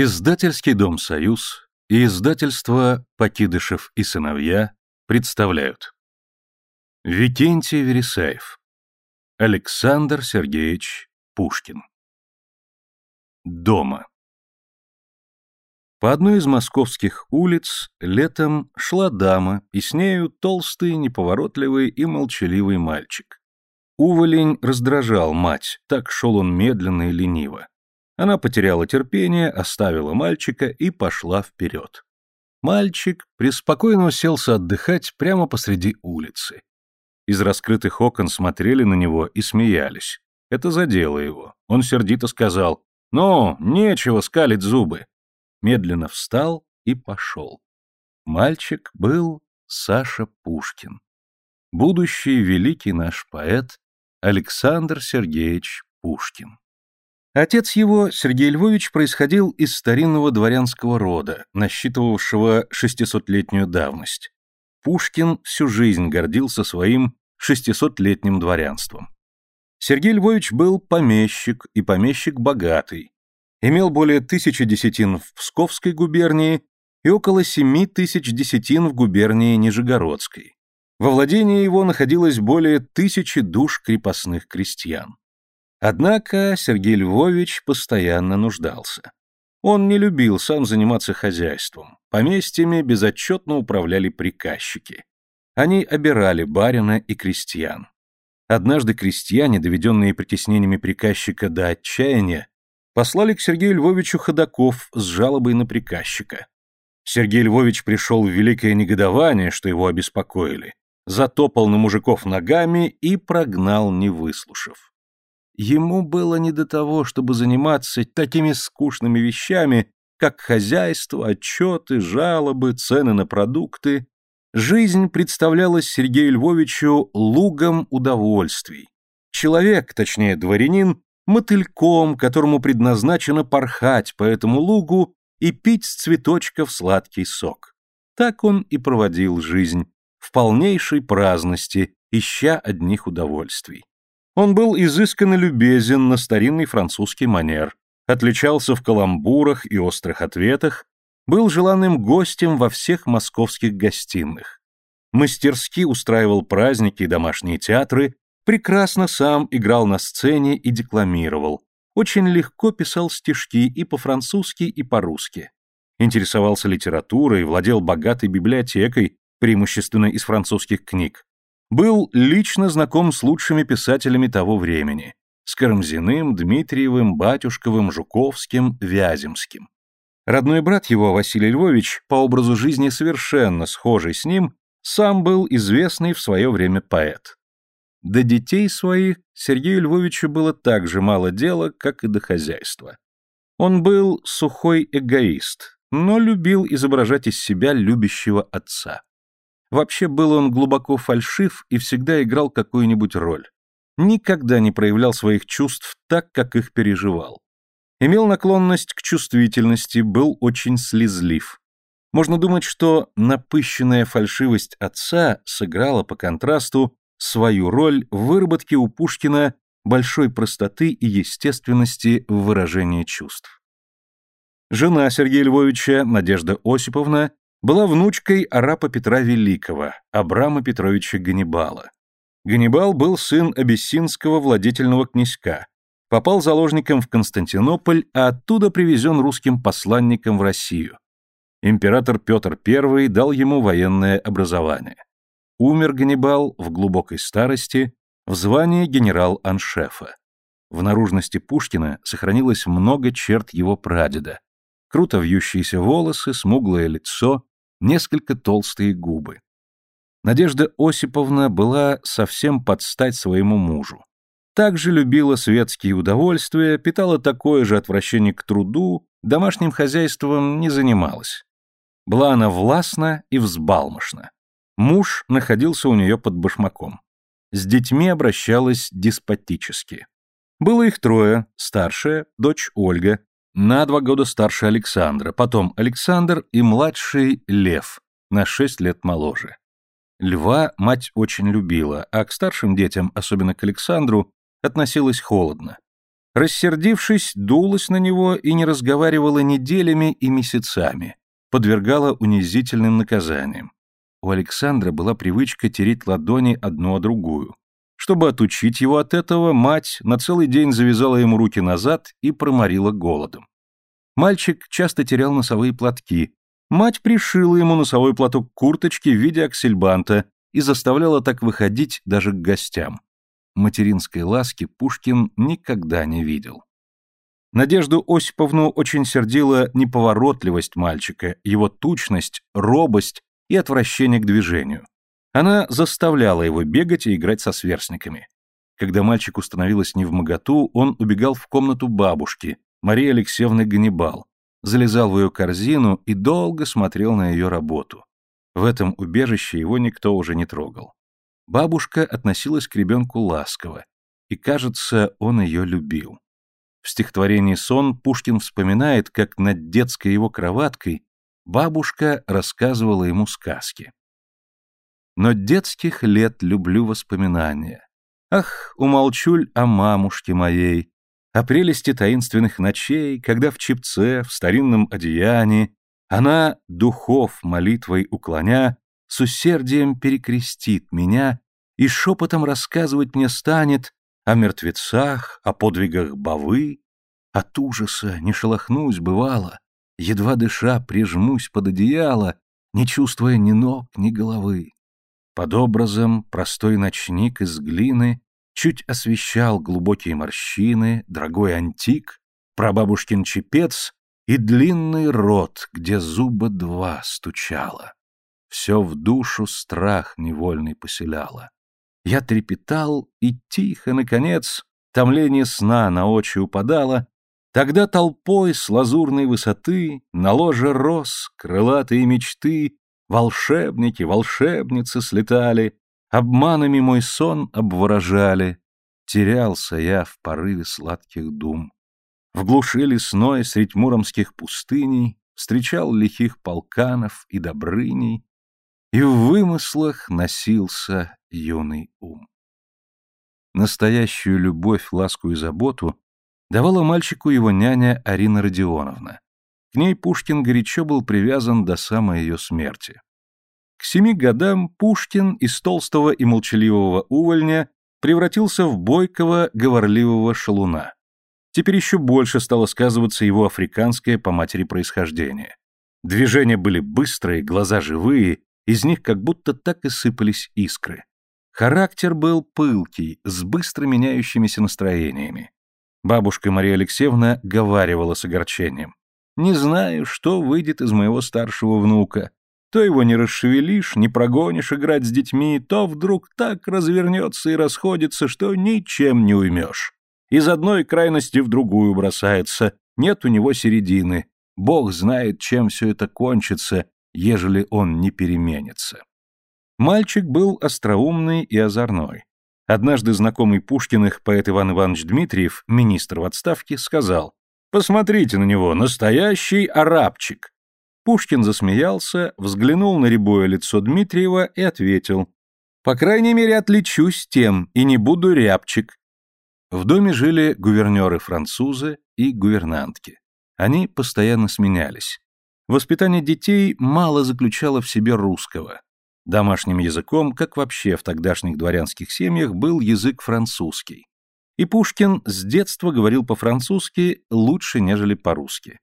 Издательский дом «Союз» и издательство «Покидышев и сыновья» представляют Викентий Вересаев Александр Сергеевич Пушкин Дома По одной из московских улиц летом шла дама, и с нею толстый, неповоротливый и молчаливый мальчик. Уволень раздражал мать, так шел он медленно и лениво. Она потеряла терпение, оставила мальчика и пошла вперед. Мальчик преспокойно уселся отдыхать прямо посреди улицы. Из раскрытых окон смотрели на него и смеялись. Это задело его. Он сердито сказал «Ну, нечего скалить зубы». Медленно встал и пошел. Мальчик был Саша Пушкин. Будущий великий наш поэт Александр Сергеевич Пушкин. Отец его, Сергей Львович, происходил из старинного дворянского рода, насчитывавшего шестисотлетнюю давность. Пушкин всю жизнь гордился своим шестисотлетним дворянством. Сергей Львович был помещик, и помещик богатый. Имел более тысячи десятин в Псковской губернии и около семи тысяч десятин в губернии Нижегородской. Во владении его находилось более тысячи душ крепостных крестьян. Однако Сергей Львович постоянно нуждался. Он не любил сам заниматься хозяйством. Поместьями безотчетно управляли приказчики. Они обирали барина и крестьян. Однажды крестьяне, доведенные притеснениями приказчика до отчаяния, послали к Сергею Львовичу ходаков с жалобой на приказчика. Сергей Львович пришел в великое негодование, что его обеспокоили, затопал на мужиков ногами и прогнал, не выслушав. Ему было не до того, чтобы заниматься такими скучными вещами, как хозяйство, отчеты, жалобы, цены на продукты. Жизнь представлялась Сергею Львовичу лугом удовольствий. Человек, точнее дворянин, мотыльком, которому предназначено порхать по этому лугу и пить с цветочков сладкий сок. Так он и проводил жизнь, в полнейшей праздности, ища одних удовольствий. Он был изысканно любезен на старинный французский манер, отличался в каламбурах и острых ответах, был желанным гостем во всех московских гостиных. Мастерски устраивал праздники и домашние театры, прекрасно сам играл на сцене и декламировал, очень легко писал стишки и по-французски, и по-русски. Интересовался литературой, владел богатой библиотекой, преимущественно из французских книг был лично знаком с лучшими писателями того времени – с Карамзиным, Дмитриевым, Батюшковым, Жуковским, Вяземским. Родной брат его, Василий Львович, по образу жизни совершенно схожий с ним, сам был известный в свое время поэт. До детей своих Сергею Львовичу было так же мало дела, как и до хозяйства. Он был сухой эгоист, но любил изображать из себя любящего отца. Вообще был он глубоко фальшив и всегда играл какую-нибудь роль. Никогда не проявлял своих чувств так, как их переживал. Имел наклонность к чувствительности, был очень слезлив. Можно думать, что напыщенная фальшивость отца сыграла по контрасту свою роль в выработке у Пушкина большой простоты и естественности в выражении чувств. Жена Сергея Львовича, Надежда Осиповна, была внучкой арапа Петра Великого, Абрама Петровича Ганнибала. Ганнибал был сын абиссинского владетельного князька, попал заложником в Константинополь, а оттуда привезен русским посланником в Россию. Император Петр I дал ему военное образование. Умер Ганнибал в глубокой старости в звании генерал-аншефа. В наружности Пушкина сохранилось много черт его прадеда. Круто вьющиеся волосы, смуглое лицо, несколько толстые губы. Надежда Осиповна была совсем под стать своему мужу. Также любила светские удовольствия, питала такое же отвращение к труду, домашним хозяйством не занималась. Была она властна и взбалмошна. Муж находился у нее под башмаком. С детьми обращалась деспотически. Было их трое, старшая, дочь Ольга, на два года старше Александра, потом Александр и младший Лев, на шесть лет моложе. Льва мать очень любила, а к старшим детям, особенно к Александру, относилась холодно. Рассердившись, дулась на него и не разговаривала неделями и месяцами, подвергала унизительным наказаниям. У Александра была привычка тереть ладони одну о другую. Чтобы отучить его от этого, мать на целый день завязала ему руки назад и проморила голодом. Мальчик часто терял носовые платки. Мать пришила ему носовой платок курточки в виде аксельбанта и заставляла так выходить даже к гостям. Материнской ласки Пушкин никогда не видел. Надежду Осиповну очень сердила неповоротливость мальчика, его тучность, робость и отвращение к движению. Она заставляла его бегать и играть со сверстниками. Когда мальчику становилось невмоготу, он убегал в комнату бабушки, Марии Алексеевны Ганнибал, залезал в ее корзину и долго смотрел на ее работу. В этом убежище его никто уже не трогал. Бабушка относилась к ребенку ласково, и, кажется, он ее любил. В стихотворении «Сон» Пушкин вспоминает, как над детской его кроваткой бабушка рассказывала ему сказки. Но детских лет люблю воспоминания. Ах, умолчуль о мамушке моей, о прелести таинственных ночей, когда в чепце, в старинном одеянии, она, духов молитвой уклоня, с усердием перекрестит меня и шепотом рассказывать мне станет о мертвецах, о подвигах бавы. От ужаса не шелохнусь, бывало, едва дыша прижмусь под одеяло, не чувствуя ни ног, ни головы. Под образом простой ночник из глины чуть освещал глубокие морщины, дорогой антик, прабабушкин чепец и длинный рот, где зуба два стучало. Все в душу страх невольный поселяло. Я трепетал, и тихо, наконец, томление сна на очи упадало, тогда толпой с лазурной высоты на ложе рос крылатые мечты, волшебники, волшебницы слетали, обманами мой сон обворожали. Терялся я в порыве сладких дум. В глуши лесной средь муромских пустыней встречал лихих полканов и добрыней, и в вымыслах носился юный ум. Настоящую любовь, ласку и заботу давала мальчику его няня Арина Родионовна. Ней Пушкин горячо был привязан до самой ее смерти. К семи годам Пушкин из толстого и молчаливого увольня превратился в бойкого, говорливого шалуна. Теперь еще больше стало сказываться его африканское по матери происхождение. Движения были быстрые, глаза живые, из них как будто так и сыпались искры. Характер был пылкий, с быстро меняющимися настроениями. Бабушка Мария Алексеевна говаривала с огорчением. «Не знаю, что выйдет из моего старшего внука. То его не расшевелишь, не прогонишь играть с детьми, то вдруг так развернется и расходится, что ничем не уймешь. Из одной крайности в другую бросается, нет у него середины. Бог знает, чем все это кончится, ежели он не переменится. Мальчик был остроумный и озорной. Однажды знакомый Пушкиных поэт Иван Иванович Дмитриев, министр в отставке, сказал «Посмотрите на него, настоящий арабчик». Пушкин засмеялся, взглянул на рябое лицо Дмитриева и ответил «По крайней мере, отличусь тем и не буду рябчик». В доме жили гувернеры-французы и гувернантки. Они постоянно сменялись. Воспитание детей мало заключало в себе русского. Домашним языком, как вообще в тогдашних дворянских семьях, был язык французский. И Пушкин с детства говорил по-французски лучше, нежели по-русски.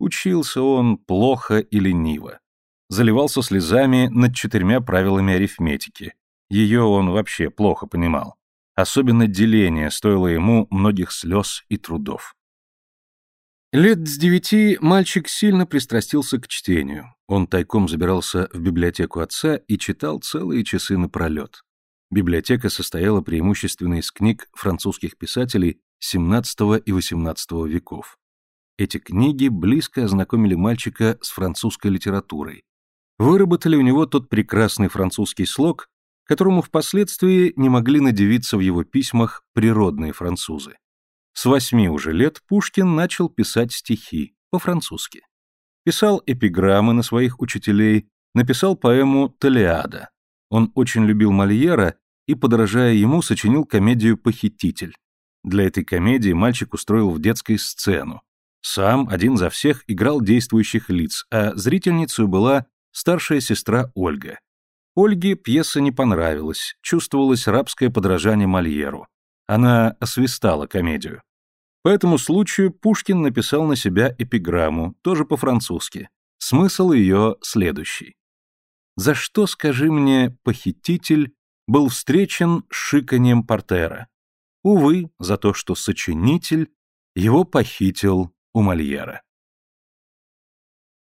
Учился он плохо и лениво. Заливался слезами над четырьмя правилами арифметики. Ее он вообще плохо понимал. Особенно деление стоило ему многих слез и трудов. Лет с девяти мальчик сильно пристрастился к чтению. Он тайком забирался в библиотеку отца и читал целые часы напролет. Библиотека состояла преимущественно из книг французских писателей XVII и XVIII веков. Эти книги близко ознакомили мальчика с французской литературой. Выработали у него тот прекрасный французский слог, которому впоследствии не могли надевиться в его письмах природные французы. С восьми уже лет Пушкин начал писать стихи по-французски. Писал эпиграммы на своих учителей, написал поэму «Толеада». Он очень любил Мольера и, подражая ему, сочинил комедию «Похититель». Для этой комедии мальчик устроил в детской сцену. Сам, один за всех, играл действующих лиц, а зрительницей была старшая сестра Ольга. Ольге пьеса не понравилась, чувствовалось рабское подражание Мольеру. Она освистала комедию. По этому случаю Пушкин написал на себя эпиграмму, тоже по-французски. Смысл ее следующий. «За что, скажи мне, похититель был встречен шиканием портера? Увы, за то, что сочинитель его похитил у Мольера».